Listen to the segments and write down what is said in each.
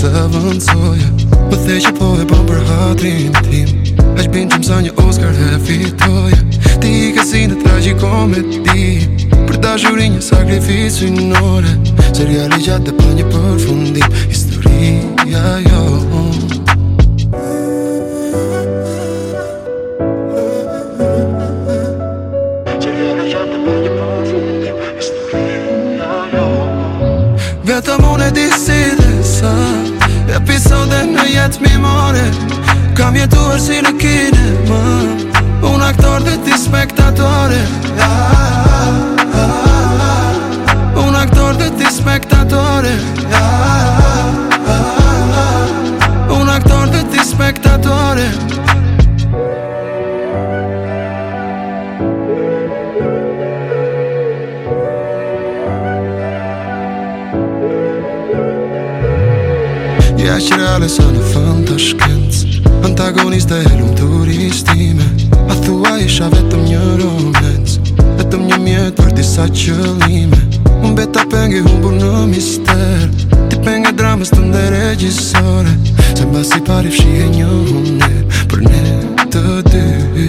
të vëndsoja Më po thej që po e përhatrin tim Aq bin që msa një oskar dhe fitoja Ti i ka si në trajqikon me tim Për ta shuri një sakrifisë në nore, seriali gjatë e pa një përfundim, historia jo Seriali gjatë e disi vetë mi Kam jetuar si në kine që reale sa në fantashkenc Antagoniste e lumë turistime A thua isha vetëm një romenc Vetëm një mjetë për disa qëllime Unë beta pengi humbur në mister Ti pengi dramës të ndër e gjisore Se mba si pari fshi e një hunde Për ne të dy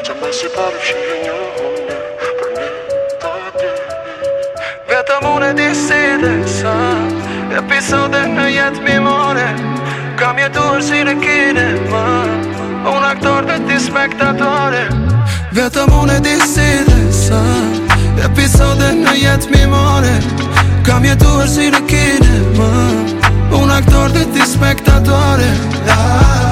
Se mba si pari fshi e një hunde të mune di si dhe sa Episode në jetë mi more Kam jetuar si në kine ma Un aktor dhe ti spektatore Vetëm unë e di si dhe sa Episode në jetë mi more Kam jetuar si në kine ma Un aktor dhe ti spektatore ah.